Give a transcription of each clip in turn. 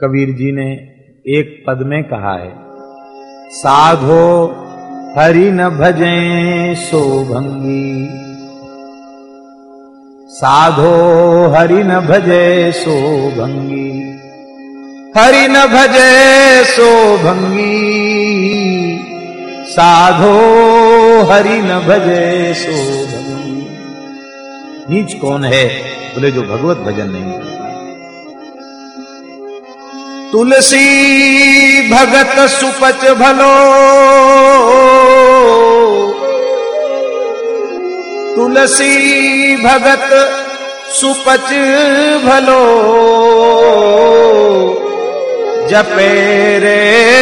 कबीर जी ने एक पद में कहा है, साधो हरि न भजे सो भंगी साधो हरि न भजे सो भंगी हरि न भजे सो भंगी साधो हरि न भजे सो भंगी नीच कौन है? बोले, जो भगवत भजन नहीं करता तुलसी भगत सुपच भलो। तुलसी भगत सुपच भलो। जपे रे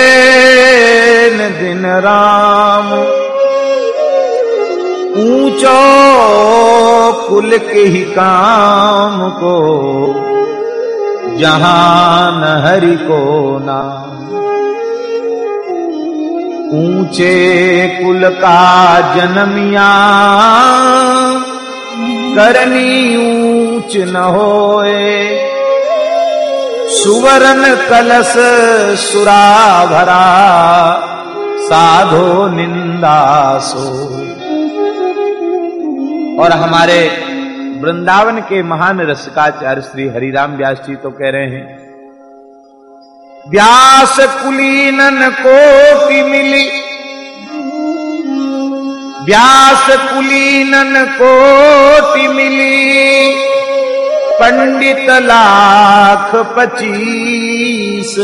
दिन राम। ऊंचो कुल के ही काम को जहान हरि को नाम ऊँचे कुल का जन्मिया। करनी ऊंच न होए। सुवर्ण कलश सुरा भरा। साधो निंदा सो। और हमारे वृंदावन के महान रसिकाचार्य श्री हरिराम व्यास जी तो कह रहे हैं, व्यास कुलीनन कोटि मिली। व्यास कुलीनन कोटि मिली। पंडित लाख पचीस।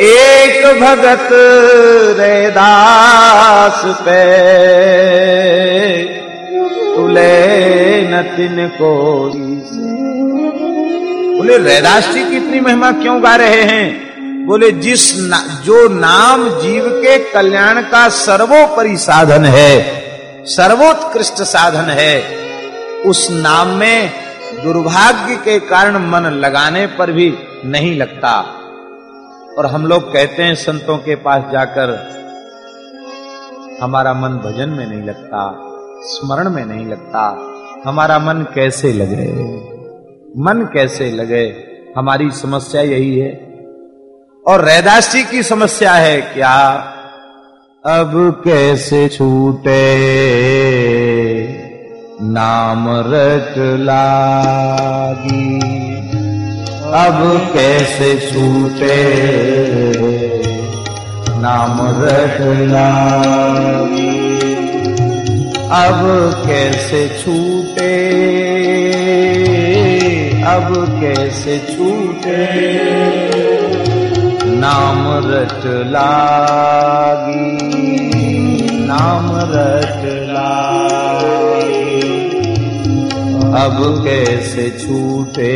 एक भगत रैदास पे। नतिन को बोले रैदास जी की इतनी महिमा क्यों गा रहे हैं? बोले जिस ना, जो नाम जीव के कल्याण का सर्वोपरि साधन है सर्वोत्कृष्ट साधन है उस नाम में दुर्भाग्य के कारण मन लगाने पर भी नहीं लगता। और हम लोग कहते हैं संतों के पास जाकर हमारा मन भजन में नहीं लगता स्मरण में नहीं लगता हमारा मन कैसे लगे? मन कैसे लगे? हमारी समस्या यही है। और रैदास जी की समस्या है क्या? अब कैसे छूटे? नाम रट लागी। अब कैसे छूटे? नाम रट लागी। अब कैसे छूटे? अब कैसे छूटे? नाम रट लागी, नाम रट लागी। अब कैसे छूटे?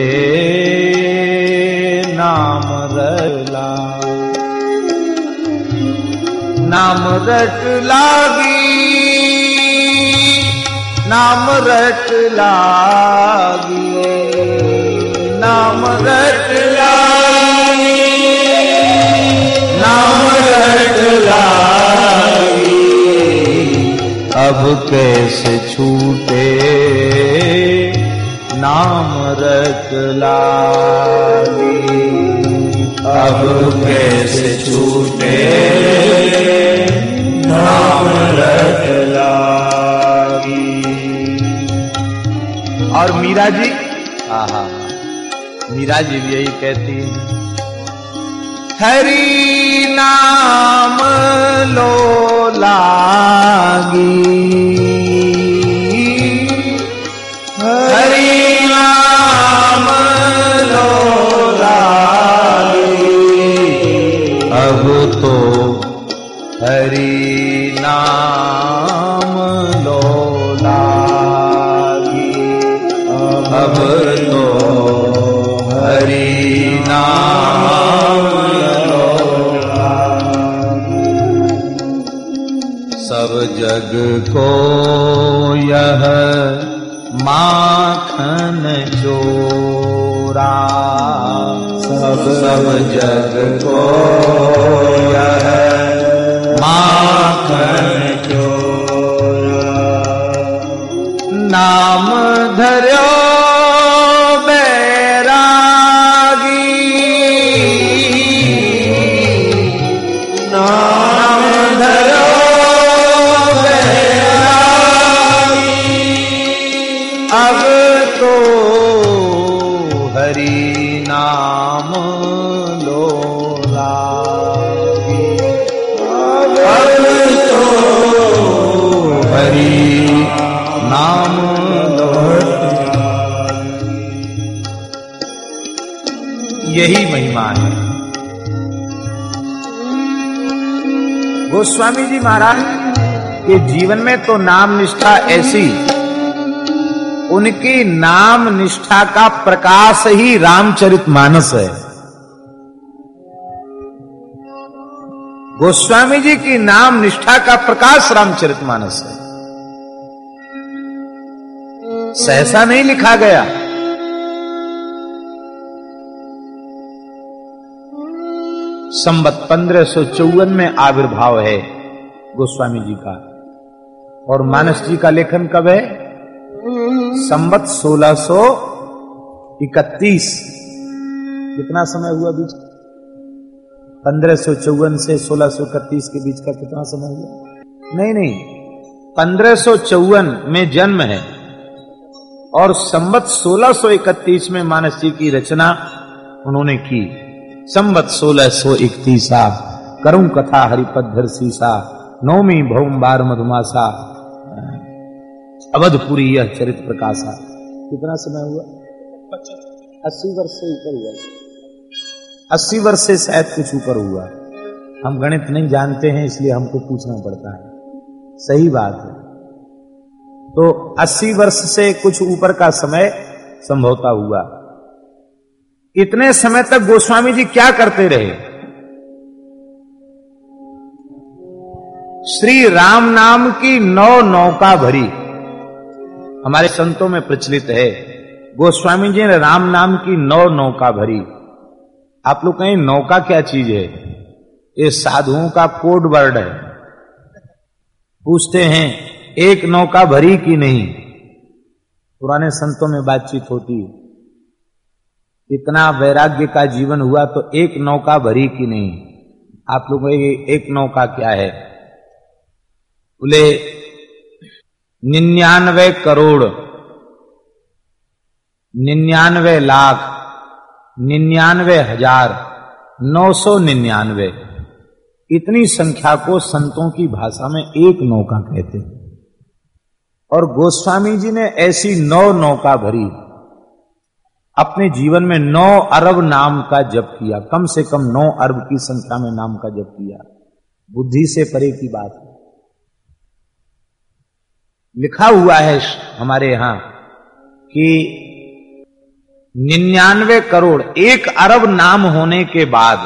नाम रला नाम रट लागी। नाम रट लागी नाम रट लागी नाम रट लागी अब कैसे छूटे, नाम रट लागी अब कैसे छूटे, नाम रट मीरा जी। आहा हा। मीरा जी भी यही कहती है। हरी नाम लो लागी। जग को यह माखन चोरा सब सब जग को यह माखन चोरा नाम धर्यो गोस्वामी जी महाराज, के जीवन में तो नाम निष्ठा ऐसी, उनकी नाम निष्ठा का प्रकाश ही रामचरित मानस है। गोस्वामी जी की नाम निष्ठा का प्रकाश रामचरित मानस है। सहसा नहीं लिखा गया। संबत पंद्रह सौ चौवन में आविर्भाव है गोस्वामी जी का। और मानस जी का लेखन कब है? संबत सोलह सो इकतीस। कितना समय हुआ बीच? पंद्रह सौ चौवन से सोलह सौ इकतीस के बीच का कितना समय हुआ? नहीं नहीं। पंद्रह सौ चौवन में जन्म है। और संबत सोलह सौ इकतीस में मानस जी की रचना उन्होंने की। संबत सोलह सो इकतीसा करुण कथा हरिपद्धर सीसा नौमी भौम बार मधुमासा अवधपुरी यह चरित प्रकाशा। कितना समय हुआ? अस्सी वर्ष से ऊपर हुआ। अस्सी वर्ष से शायद कुछ ऊपर हुआ। हम गणित नहीं जानते हैं, इसलिए हमको पूछना पड़ता है। सही बात है। तो अस्सी वर्ष से कुछ ऊपर का समय संभवता हुआ। इतने समय तक गोस्वामी जी क्या करते रहे? श्री राम नाम की नौ नौका भरी। हमारे संतों में प्रचलित है, गोस्वामी जी ने राम नाम की नौ नौका भरी। आप लोग कहें, नौका क्या चीज़ है? ये साधुओं का कोड वर्ड है। पूछते हैं, एक नौका भरी कि नहीं? पुराने संतों में बातचीत होती है। इतना वैराग्य का जीवन हुआ तो एक नौका भरी की नहीं? आप लोग एक नौका क्या है? बोले, निन्यानवे करोड़, निन्यानवे लाख, निन्यानवे हज़ार, नौ सौ निन्यानवे। इतनी संख्या को संतों की भाषा में एक नौका कहते हैं। और गोस्वामी जी ने ऐसी नौ नौका भरी। अपने जीवन में नौ अरब नाम का जप किया। कम से कम नौ अरब की संख्या में नाम का जप किया। बुद्धि से परे की बात है। लिखा हुआ है हमारे यहाँ कि निन्यानवे करोड़ एक अरब नाम होने के बाद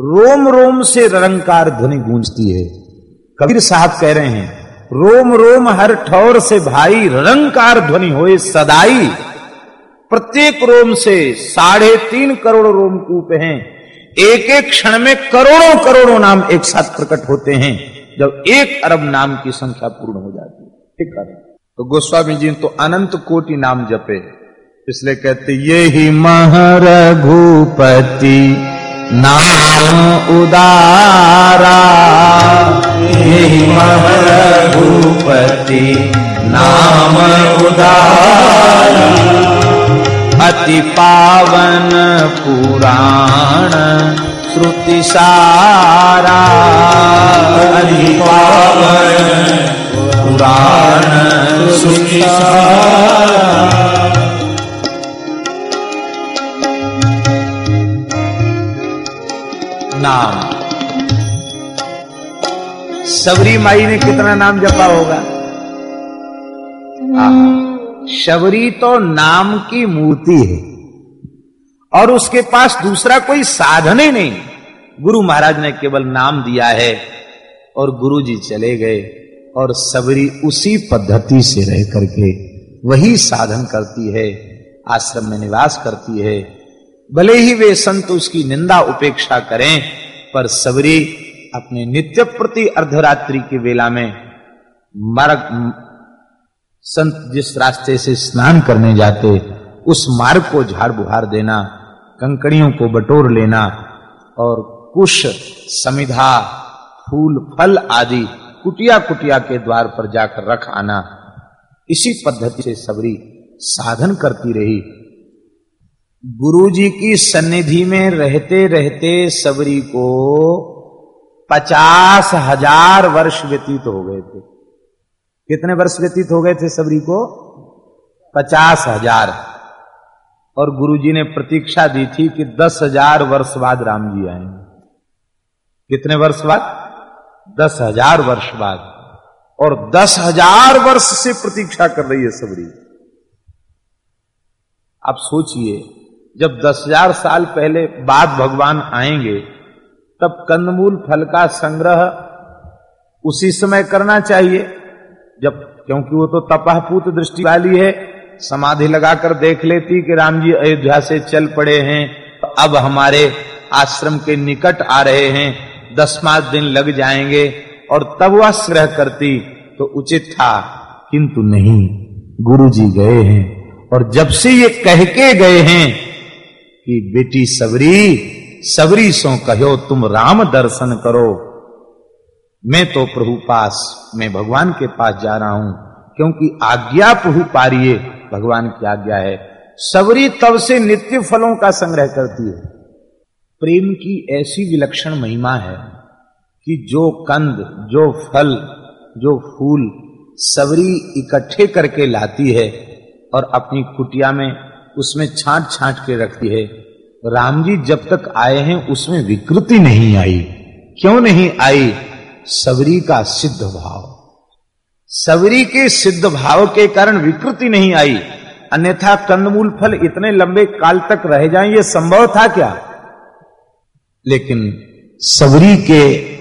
रोम रोम से रंकार ध्वनि गूंजती है। कबीर साहब कह रहे हैं, रोम रोम हर ठौर से भाई रंकार ध्वनि होए सदाई। प्रत्येक रोम से साढ़े तीन करोड़ रोम कूप हैं। एक एक क्षण में करोड़ों करोड़ों नाम एक साथ प्रकट होते हैं, जब एक अरब नाम की संख्या पूर्ण हो जाती है। ठीक है? तो गोस्वामी जी तो अनंत कोटि नाम जपे। इसलिए कहते ये ही महरघुपति नाम उदारा। यही महरघुपति नाम उदारा। अति पावन पुराण श्रुति सारा। अति पावन पुराण श्रुति सारा। नाम। सबरी माई ने कितना नाम जपा होगा? आ, शबरी तो नाम की मूर्ति है। और उसके पास दूसरा कोई साधन ही नहीं। गुरु महाराज ने केवल नाम दिया है और गुरु जी चले गए और सबरी उसी पद्धति से रह करके वही साधन करती है, आश्रम में निवास करती है। भले ही वे संत उसकी निंदा उपेक्षा करें, पर सबरी अपने नित्य प्रति अर्धरात्रि की वेला में मार्ग संत जिस रास्ते से स्नान करने जाते, उस मार्ग को झाड़ बुहार देना, कंकड़ियों को बटोर लेना और कुश, समिधा, फूल, फल आदि कुटिया कुटिया के द्वार पर जाकर रख आना। इसी पद्धति से सबरी साधन करती रही। गुरु जी की सन्निधि में रहते रहते सबरी को पचास हज़ार वर्ष व्यतीत हो गए थे। कितने वर्ष व्यतीत हो गए थे सबरी को? पचास हज़ार। और गुरु जी ने प्रतीक्षा दी थी कि दस हज़ार वर्ष बाद राम जी आएँगे। कितने वर्ष बाद? दस हज़ार वर्ष बाद। और दस हज़ार वर्ष से प्रतीक्षा कर रही है सबरी। आप सोचिए, जब दस हज़ार साल पहले बाद भगवान आएँगे, तब कंदमूल फल का संग्रह उसी समय करना चाहिए। जब, क्योंकि वो तो तपहपूत दृष्टि वाली है, समाधि लगाकर देख लेती कि राम जी अयोध्या से चल पड़े हैं तो अब हमारे आश्रम के निकट आ रहे हैं दस पाँच दिन लग जाएँगे, और तब वह संग्रह करती तो उचित था, किंतु नहीं गुरु जी गए हैं, और जब से ये कह के गए हैं कि बेटी सबरी सबरी सो कहो तुम राम दर्शन करो मैं तो प्रभु पास, मैं भगवान के पास जा रहा हूँ, क्योंकि आज्ञा प्रभु पारिये भगवान की आज्ञा है। सबरी तब से नित्य फलों का संग्रह करती है। प्रेम की ऐसी विलक्षण महिमा है कि जो कंद, जो फल, जो फूल सबरी इकट्ठे करके लाती है और अपनी कुटिया में उसमें छांट छांट के रखती है, राम जी जब तक आए हैं, उसमें विकृति नहीं आई। क्यों नहीं आई? सबरी का सिद्ध भाव। सबरी के सिद्ध भाव के कारण विकृति नहीं आई। अन्यथा कंदमूल फल इतने लंबे काल तक रह जाएँ, ये संभव था क्या? लेकिन सबरी के,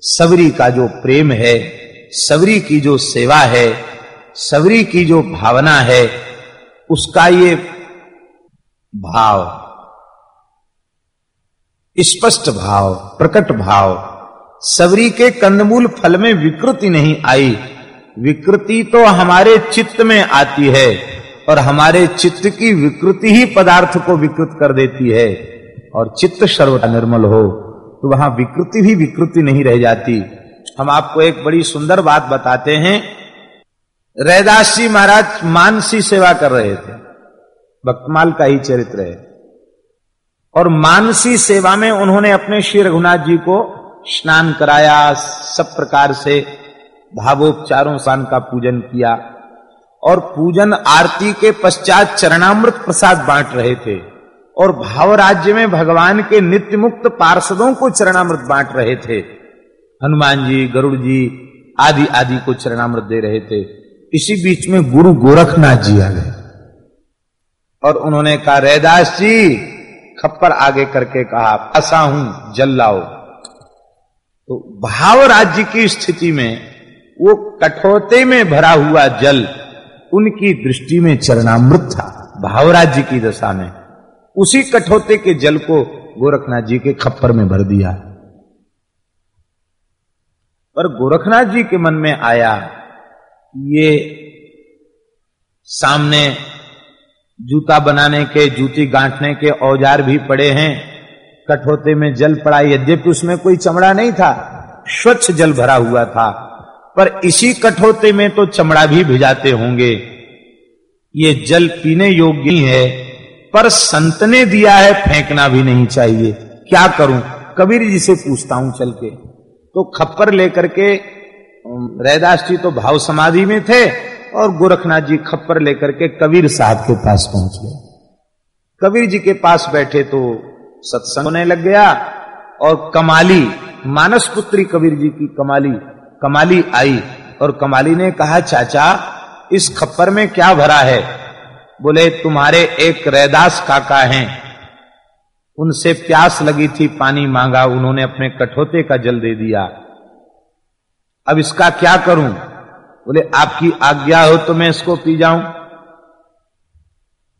सबरी का जो प्रेम है, सबरी की जो सेवा है, सबरी की जो भावना है, उसका ये भाव, स्पष्ट भाव, प्रकट भाव सबरी के कंदमूल फल में विकृति नहीं आई। विकृति तो हमारे चित्त में आती है और हमारे चित्त की विकृति ही पदार्थ को विकृत कर देती है। और चित्त सर्वथा निर्मल हो तो वहाँ विकृति भी विकृति नहीं रह जाती। हम आपको एक बड़ी सुंदर बात बताते हैं। रैदास जी महाराज मानसी सेवा कर रहे थे। भक्तमाल का ही चरित्र है। और मानसी सेवा में उन्होंने अपने श्री रघुनाथ जी को स्नान कराया, सब प्रकार से भावोपचारों सान का पूजन किया और पूजन आरती के पश्चात चरणामृत प्रसाद बांट रहे थे और भाव राज्य में भगवान के नित्य मुक्त पार्षदों को चरणामृत बांट रहे थे। हनुमान जी, गरुड़ जी आदि आदि को चरणामृत दे रहे थे। इसी बीच में गुरु गोरखनाथ जी आ गए और उन्होंने कहा, रैदास जी, खप्पर आगे करके कहा ऐसा हूँ, जल लाओ। तो भाव राज्य की स्थिति में, वो कठोते में भरा हुआ जल, उनकी दृष्टि में चरणामृत था, भाव राज्य की दशा में। उसी कठोते के जल को गोरखनाथ जी के खप्पर में भर दिया। पर गोरखनाथ जी के मन में आया, ये सामने जूता बनाने के, जूती गांठने के औज़ार भी पड़े हैं कठोते में जल पड़ा, यद्यपि उसमें कोई चमड़ा नहीं था, स्वच्छ जल भरा हुआ था, पर इसी कठोते में तो चमड़ा भी भिजाते होंगे। ये जल पीने योग्य ही, पर संत ने दिया है, फेंकना भी नहीं चाहिए। क्या करूँ? कबीर जी से पूछता हूँ चल के। तो खप्पर लेकर के रैदास जी तो भाव समाधि में थे, और गोरखनाथ जी खप्पर लेकर के कबीर साहब के पास पहुँच गए। कबीर जी के पास बैठे तो सत्संग होने लग गया और कमाली मानस पुत्री कबीर जी की कमाली कमाली आई और कमाली ने कहा, चाचा, इस खप्पर में क्या भरा है? बोले, तुम्हारे एक रैदास काका हैं। उनसे प्यास लगी थी, पानी मांगा, उन्होंने अपने कठोते का जल दे दिया। अब इसका क्या करूँ? बोले, आपकी आज्ञा हो तो मैं इसको पी जाऊँ।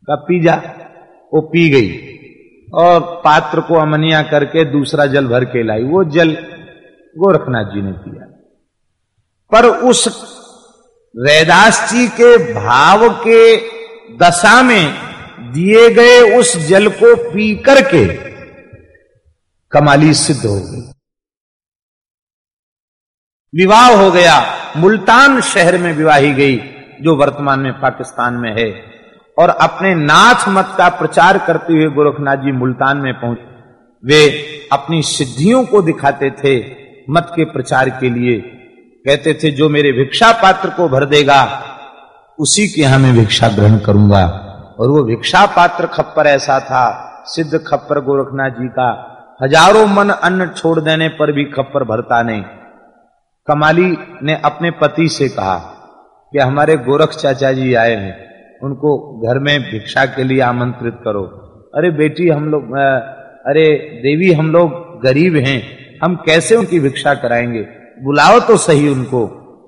का पी जा वो पी गई। और पात्र को अमनिया करके दूसरा जल भर के लाई। वो जल गोरखनाथ जी ने पिया। पर उस रैदास जी के भाव के दशा में दिए गए उस जल को पी करके कमाली सिद्ध हो गई। विवाह हो गया। मुल्तान शहर में विवाही गई, जो वर्तमान में पाकिस्तान में है। और अपने नाथ मत का प्रचार करते हुए गोरखनाथ जी मुल्तान में पहुँचे वे अपनी सिद्धियों को दिखाते थे, मत के प्रचार के लिए। कहते थे, जो मेरे भिक्षा पात्र को भर देगा, उसी के यहाँ मैं भिक्षा ग्रहण करूँगा। और वो भिक्षा पात्र खप्पर ऐसा था, सिद्ध खप्पर गोरखनाथ जी का। हज़ारों मन अन्न छोड़ देने पर भी खप्पर भरता नहीं। कमाली ने अपने पति से कहा कि हमारे गोरख चाचा जी आए हैं? उनको घर में भिक्षा के लिए आमंत्रित करो। अरे बेटी, हम लोग अरे देवी, हम लोग गरीब हैं। हम कैसे उनकी भिक्षा कराएँगे? बुलाओ तो सही उनको,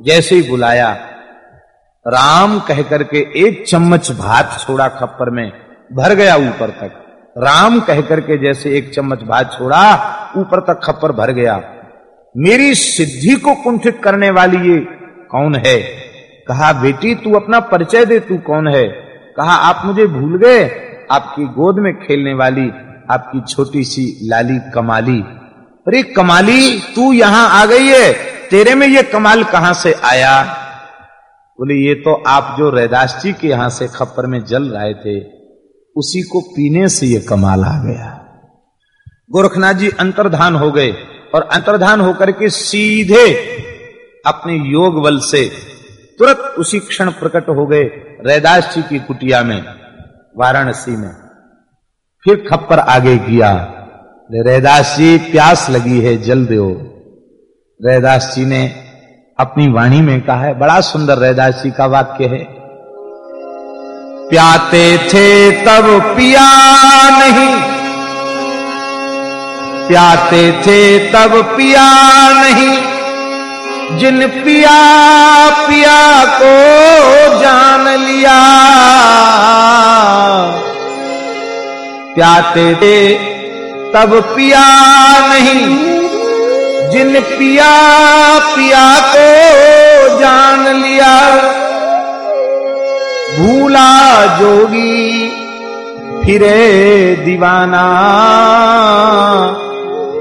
जैसे ही बुलाया। राम कह करके एक चम्मच भात छोड़ा खप्पर में, भर गया ऊपर तक। राम कह करके जैसे एक चम्मच भात छोड़ा, ऊपर तक खप्पर भर गया। मेरी सिद्धि को कुंठित करने वाली ये कौन है? कहा, बेटी, तू अपना परिचय दे, तू कौन है? कहा, आप मुझे भूल गए, आपकी गोद में खेलने वाली, आपकी छोटी सी लाली कमाली। अरे, कमाली, तू यहाँ आ गई है, तेरे में ये कमाल कहाँ से आया? बोले, ये तो आप जो रैदास जी के यहाँ से खप्पर में जल रहे थे, उसी को पीने से ये कमाल आ गया। गोरखनाथ जी अंतर्धान हो गए और अंतर्धान होकर के सीधे अपने योग बल से तुरंत उसी क्षण प्रकट हो गए रैदास जी की कुटिया में, वाराणसी में। फिर खप्पर आगे किया रैदास जी, प्यास लगी है, जल दो। रैदास जी ने अपनी वाणी में कहा है, बड़ा सुंदर रैदास जी का वाक्य है। प्याते थे तब पिया नहीं। प्याते थे तब पिया नहीं। जिन पिया पिया को जान लिया। प्याते थे, तब पिया नहीं। जिन पिया पिया को जान लिया। भूला जोगी, फिरे दीवाना।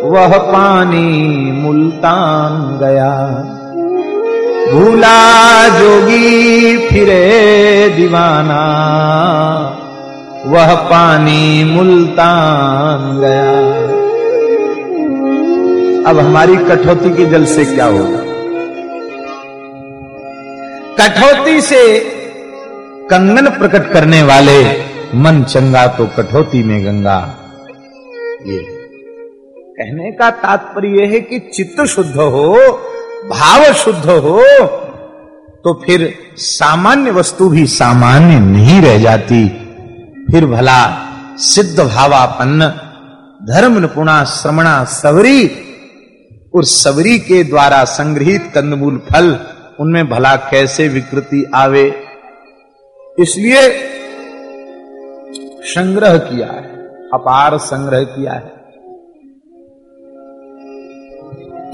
वह पानी मुल्तान गया। भूला जोगी फिरे दीवाना। वह पानी मुल्तान गया। अब हमारी कठौती के जल से क्या होगा? कठौती से कंगन प्रकट करने वाले मन चंगा तो कठौती में गंगा। ये कहने का तात्पर्य है कि चित्त शुद्ध हो भाव शुद्ध हो तो फिर सामान्य वस्तु भी सामान्य नहीं रह जाती। फिर भला सिद्ध भावापन्न धर्म निपुणा श्रमणा सबरी और सबरी के द्वारा संग्रहित कंदमूल फल, उनमें भला कैसे विकृति आवे? इसलिए संग्रह किया है, अपार संग्रह किया है।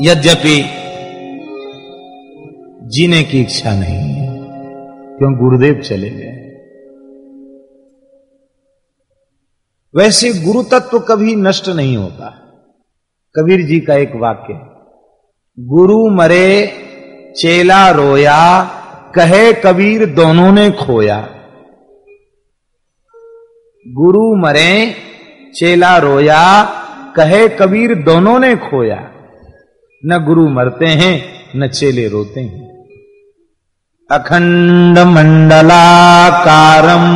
यद्यपि जीने की इच्छा नहीं है। क्यों गुरुदेव चले गए? वैसे गुरु तत्व कभी नष्ट नहीं होता। कबीर जी का एक वाक्य गुरु मरे, चेला रोया, कहे कबीर दोनों ने खोया। गुरु मरे, चेला रोया, कहे कबीर दोनों ने खोया। न गुरु मरते हैं, न चेले रोते हैं। अखंड मंडलाकारम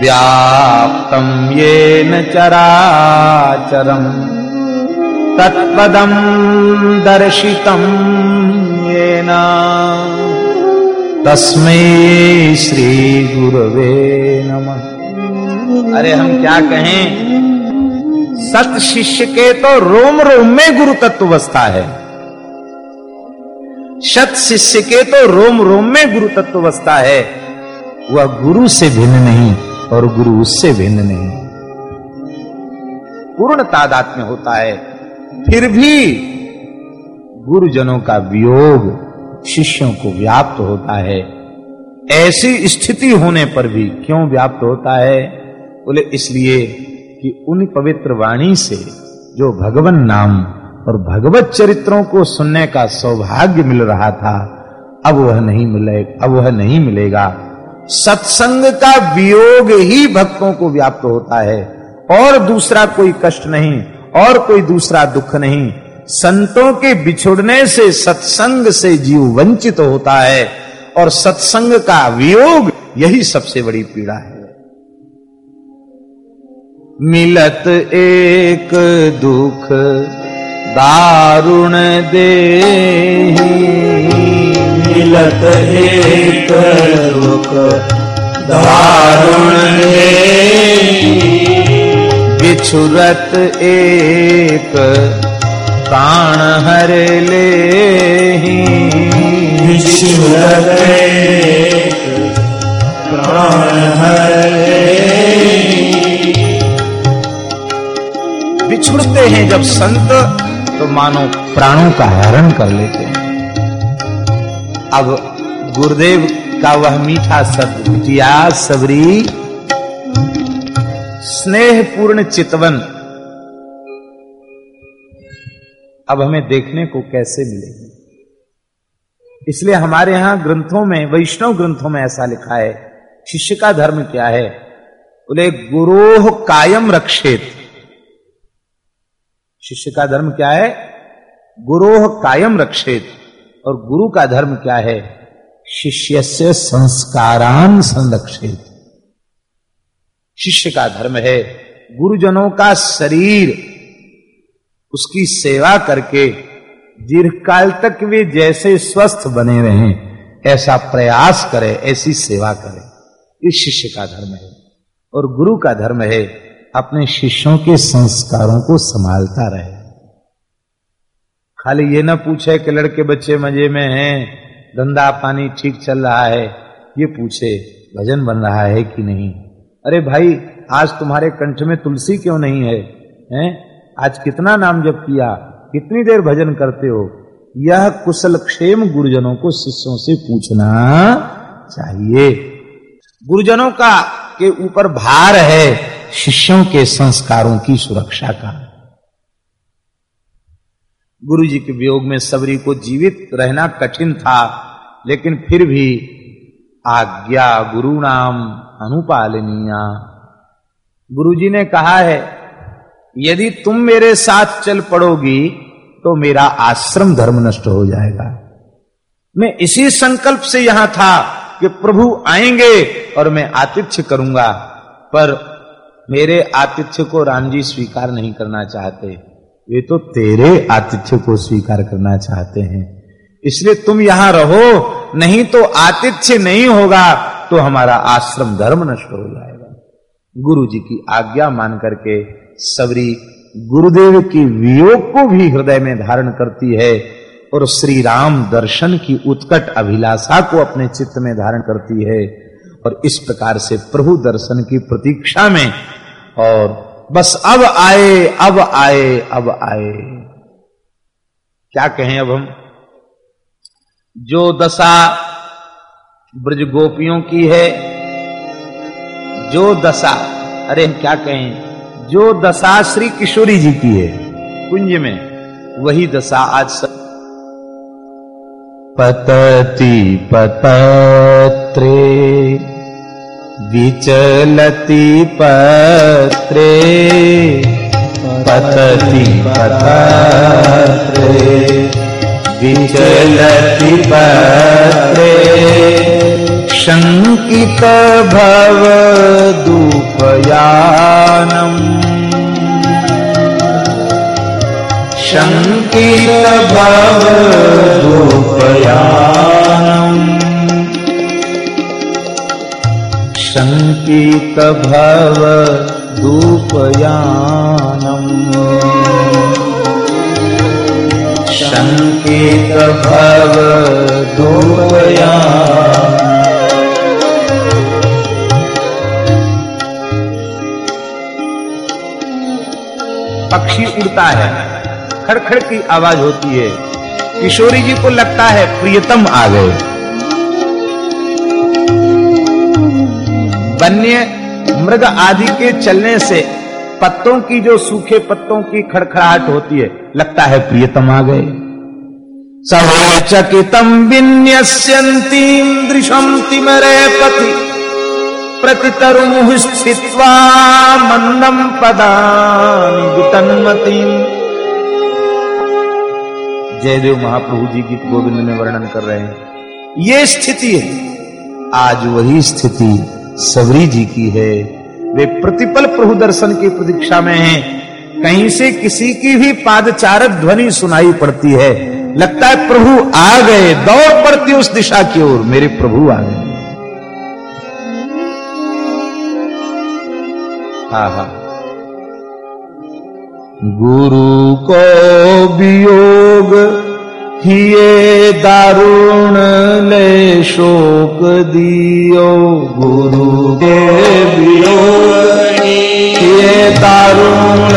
व्याप्तम ये न चराचरम तत्पदम तस्मै श्री गुरवे नमः। अरे हम क्या कहें? सत शिष्य के तो रोम रोम में गुरु तत्व बसता है। शत शिष्य के तो रोम रोम में गुरु तत्व बसता है। वह गुरु से भिन्न नहीं और गुरु उससे भिन्न नहीं। पूर्ण तादात में होता है। फिर भी गुरुजनों का वियोग शिष्यों को व्याप्त होता है। ऐसी स्थिति होने पर भी क्यों व्याप्त होता है? बोले, इसलिए कि उन पवित्र वाणी से जो भगवान नाम और भगवत चरित्रों को सुनने का सौभाग्य मिल रहा था। अब वह नहीं मिले, अब वह नहीं मिलेगा। सत्संग का वियोग ही भक्तों को व्याप्त होता है। और दूसरा कोई कष्ट नहीं, और कोई दूसरा दुख नहीं। संतों के बिछुड़ने से सत्संग से जीव वंचित होता है। और सत्संग का वियोग यही सबसे बड़ी पीड़ा है। मिलत एक दुख दारुण दे मिलत एक दुख दारुण बिछुरत एक प्राण हर ले विश्वत प्राण बिछुड़ते हैं जब संत तो मानो प्राणों का हरण कर लेते हैं। अब गुरुदेव का वह मीठा शब्द बिटिया सबरी स्नेह पूर्ण चितवन। अब हमें देखने को कैसे मिलेगी? इसलिए हमारे यहाँ ग्रंथों में, वैष्णव ग्रंथों में ऐसा लिखा है, शिष्य का धर्म क्या है? बोले, गुरोह कायम रक्षेत। शिष्य का धर्म क्या है? गुरोह कायम रक्षेत। और गुरु का धर्म क्या है? शिष्य से संस्कारान संरक्षित। शिष्य का धर्म है गुरुजनों का शरीर। उसकी सेवा करके दीर्घकाल तक वे जैसे स्वस्थ बने रहें, ऐसा प्रयास करे, ऐसी सेवा करे। ये शिष्य का धर्म है। और गुरु का धर्म है अपने शिष्यों के संस्कारों को संभालता रहे। खाली ये ना पूछे कि लड़के बच्चे मज़े में हैं, धंधा पानी ठीक चल रहा है, ये पूछे, भजन बन रहा है कि नहीं? अरे भाई, आज तुम्हारे कंठ में तुलसी क्यों नहीं है, हैं? आज कितना नाम जप किया, कितनी देर भजन करते हो? यह कुशल क्षेम गुरुजनों को शिष्यों से पूछना चाहिए। गुरुजनों का के ऊपर भार है शिष्यों के संस्कारों की सुरक्षा का। गुरु जी के वियोग में सबरी को जीवित रहना कठिन था, लेकिन फिर भी आज्ञा गुरु नाम अनुपालनिया। गुरु जी ने कहा है, यदि तुम मेरे साथ चल पड़ोगी तो मेरा आश्रम धर्म नष्ट हो जाएगा। मैं इसी संकल्प से यहाँ था कि प्रभु आएँगे और मैं आतिथ्य करूँगा, पर मेरे आतिथ्य को राम जी स्वीकार नहीं करना चाहते। वे तो तेरे आतिथ्य को स्वीकार करना चाहते हैं। इसलिए तुम यहाँ रहो, नहीं तो आतिथ्य नहीं होगा तो हमारा आश्रम धर्म नष्ट हो जाएगा। गुरु जी की आज्ञा मान करके सबरी गुरुदेव के वियोग को भी हृदय में धारण करती है और श्री राम दर्शन की उत्कट अभिलाषा को अपने चित्त में धारण करती है। और इस प्रकार से प्रभु दर्शन की प्रतीक्षा में और बस अब आए अब आए अब आए। क्या कहें अब हम? जो दशा ब्रज गोपियों की है, जो दशा, अरे क्या कहें? जो दशा श्री किशोरी जी की है, कुंज में, वही दशा आज सब पतति पतत्रे। विचलति पत्रे पतति पतत्रे। विचलति पत्रे शङ्कित भव शङ्कित भव शङ्कित भव दूपयानम् शङ्कित भव दूपयानम् पक्षी उड़ता है, खड़खड़ की आवाज़ होती है, किशोरी जी को लगता है प्रियतम आ गए। वन्य मृग आदि के चलने से पत्तों की जो सूखे पत्तों की खड़खड़ाहट होती है, लगता है प्रियतम आ गए। सहोचकितम विन्यस्यंतीम दृशम तिमरे पति, प्रतितरुमुह मंदम पदानि वितन्मति जयदेव महाप्रभु जी गीत गोविंद में वर्णन कर रहे हैं। ये स्थिति है, आज वही स्थिति। सबरी जी की है। वे प्रतिपल प्रभु दर्शन की प्रतीक्षा में हैं। कहीं से किसी की भी पादचारक ध्वनि सुनाई पड़ती है। लगता है प्रभु आ गए, दौड़ पड़ती उस दिशा की ओर। मेरे प्रभु आ गए। हा हा। गुरु को वियोग हिए दारुण ले शोक दियो, गुरु के वियोग हिए दारुण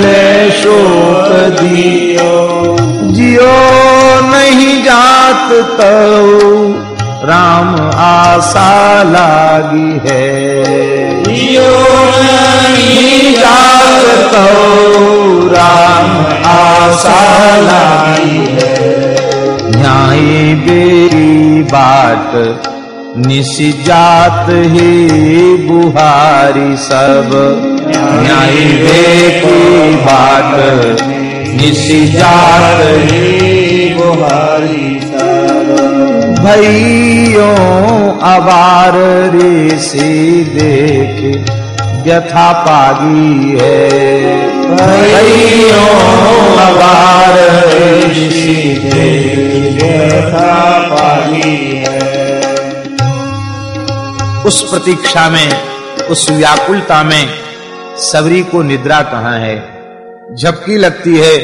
ले शोक दियो। जियो नहीं जात तो राम आशा लागी है। तो राम आशा लागी है। न्याय बेरी बाट निस जात ही बुहारी सब। न्याय बेरी बाट निस जात ही बुहारी सब। भैयो अबार रे से देख व्यथा पागी है। भैयो अबार रे देख व्यथा पाली है। उस प्रतीक्षा में उस व्याकुलता में सबरी को निद्रा कहाँ है? झपकी लगती है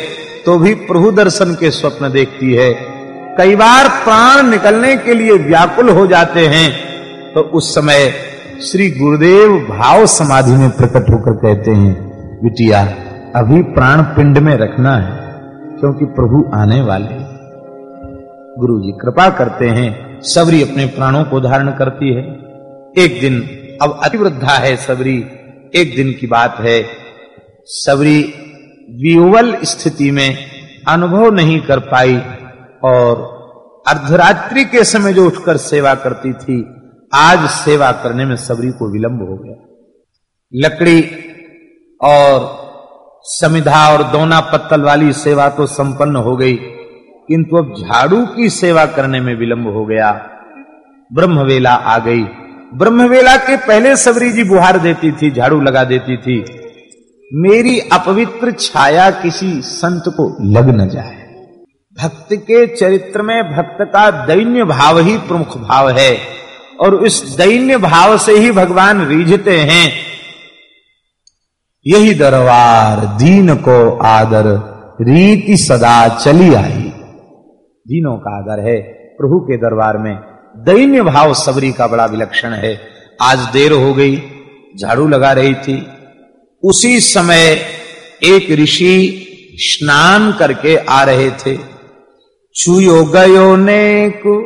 तो भी प्रभु दर्शन के स्वप्न देखती है। कई बार प्राण निकलने के लिए व्याकुल हो जाते हैं तो उस समय श्री गुरुदेव भाव समाधि में प्रकट होकर कहते हैं, बिटिया, अभी प्राण पिंड में रखना है, क्योंकि प्रभु आने वाले गुरु जी कृपा करते हैं, सबरी अपने प्राणों को धारण करती है। एक दिन, अब अतिवृद्धा है सबरी, एक दिन की बात है, सबरी विवल स्थिति में अनुभव नहीं कर पाई और अर्धरात्रि के समय जो उठकर सेवा करती थी, आज सेवा करने में सबरी को विलंब हो गया। लकड़ी और समिधा और दोना पत्तल वाली सेवा तो संपन्न हो गई, किंतु अब झाड़ू की सेवा करने में विलंब हो गया। ब्रह्मवेला आ गई। ब्रह्मवेला के पहले सबरी जी बुहार देती थी, झाड़ू लगा देती थी। मेरी अपवित्र छाया किसी संत को लग न जाए। भक्त के चरित्र में भक्त का दैन्य भाव ही प्रमुख भाव है। और इस दैन्य भाव से ही भगवान रीझते हैं। यही दरबार दीन को आदर, रीति सदा चली आई। दीनों का आदर है प्रभु के दरबार में। दैन्य भाव सबरी का बड़ा विलक्षण है। आज देर हो गई, झाड़ू लगा रही थी। उसी समय एक ऋषि स्नान करके आ रहे थे। छुयो गयो ने को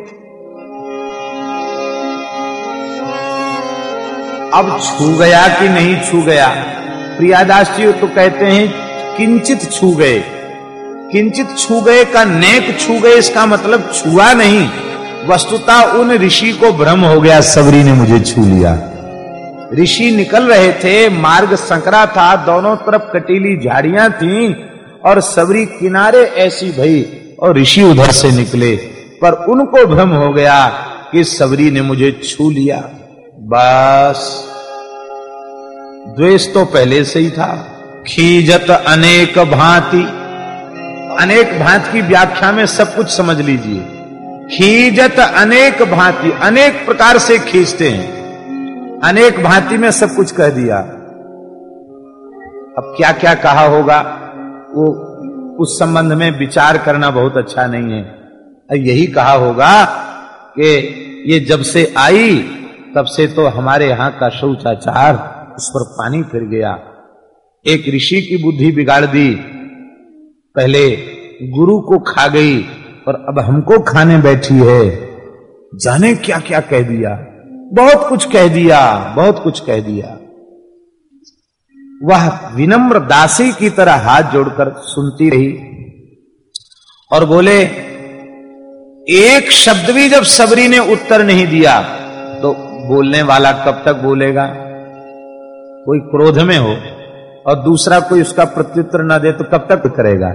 अब छू गया कि नहीं छू गया? प्रियादास जी तो कहते हैं, किंचित छू गए। किंचित छू गए का नेक छू गए, इसका मतलब छुआ नहीं। वस्तुता उन ऋषि को भ्रम हो गया, सबरी ने मुझे छू लिया। ऋषि निकल रहे थे, मार्ग संकरा था, दोनों तरफ़ कटीली झाड़ियाँ थीं, और सबरी किनारे ऐसी भई और ऋषि उधर से निकले। पर उनको भ्रम हो गया कि सबरी ने मुझे छू लिया। बस। द्वेष तो पहले से ही था। खीजत अनेक भांति। अनेक भांति की व्याख्या में सब कुछ समझ लीजिए। खीजत अनेक भांति। अनेक प्रकार से खींचते हैं। अनेक भांति में सब कुछ कह दिया। अब क्या क्या कहा होगा? वो उस संबंध में विचार करना बहुत अच्छा नहीं है। यही कहा होगा कि ये जब से आई, तब से तो हमारे यहाँ का शौचाचार, उस पर पानी फिर गया। एक ऋषि की बुद्धि बिगाड़ दी। पहले गुरु को खा गई और अब हमको खाने बैठी है। जाने क्या क्या कह दिया? बहुत कुछ कह दिया, बहुत कुछ कह दिया। वह विनम्र दासी की तरह हाथ जोड़कर सुनती रही और बोले, एक शब्द भी जब सबरी ने उत्तर नहीं दिया तो बोलने वाला कब तक बोलेगा? कोई क्रोध में हो और दूसरा कोई उसका प्रत्युत्तर ना दे तो कब तक करेगा?